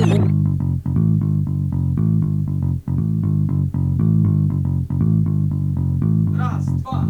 Raz, dwa,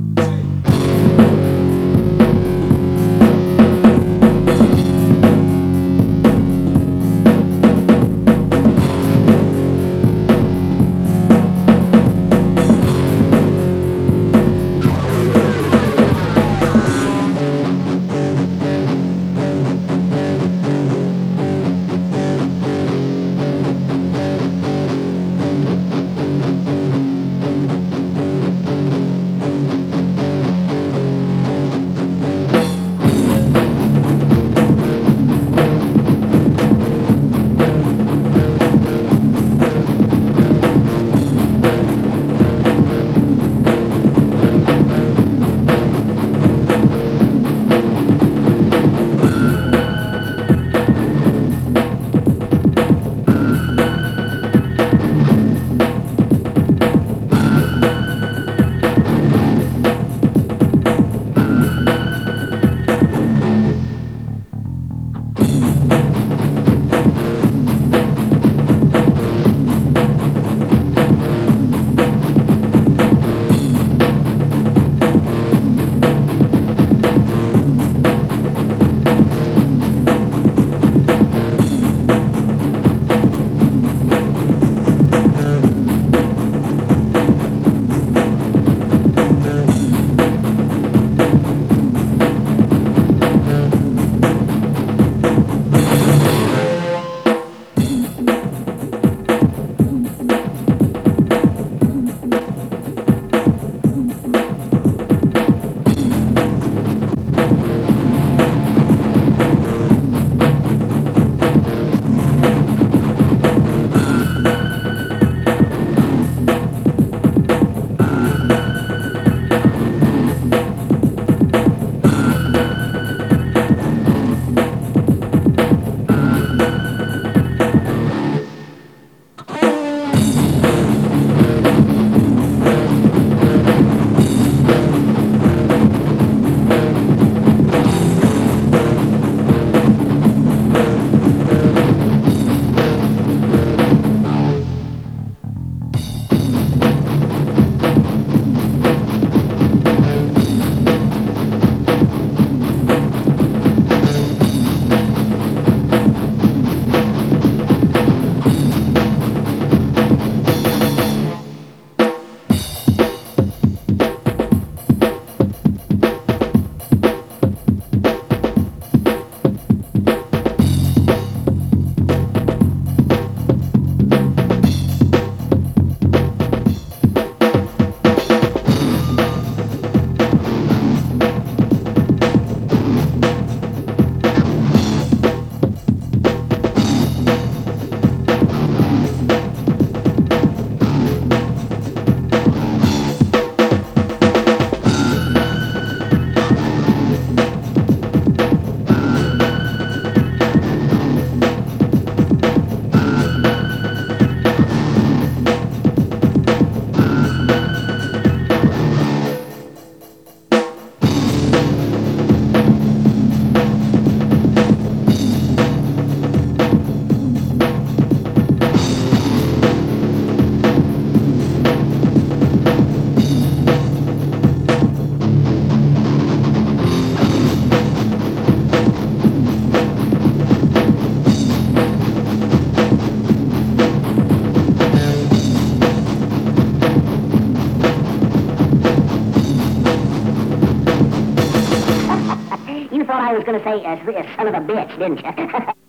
I was going to say, uh, son of a bitch, didn't you?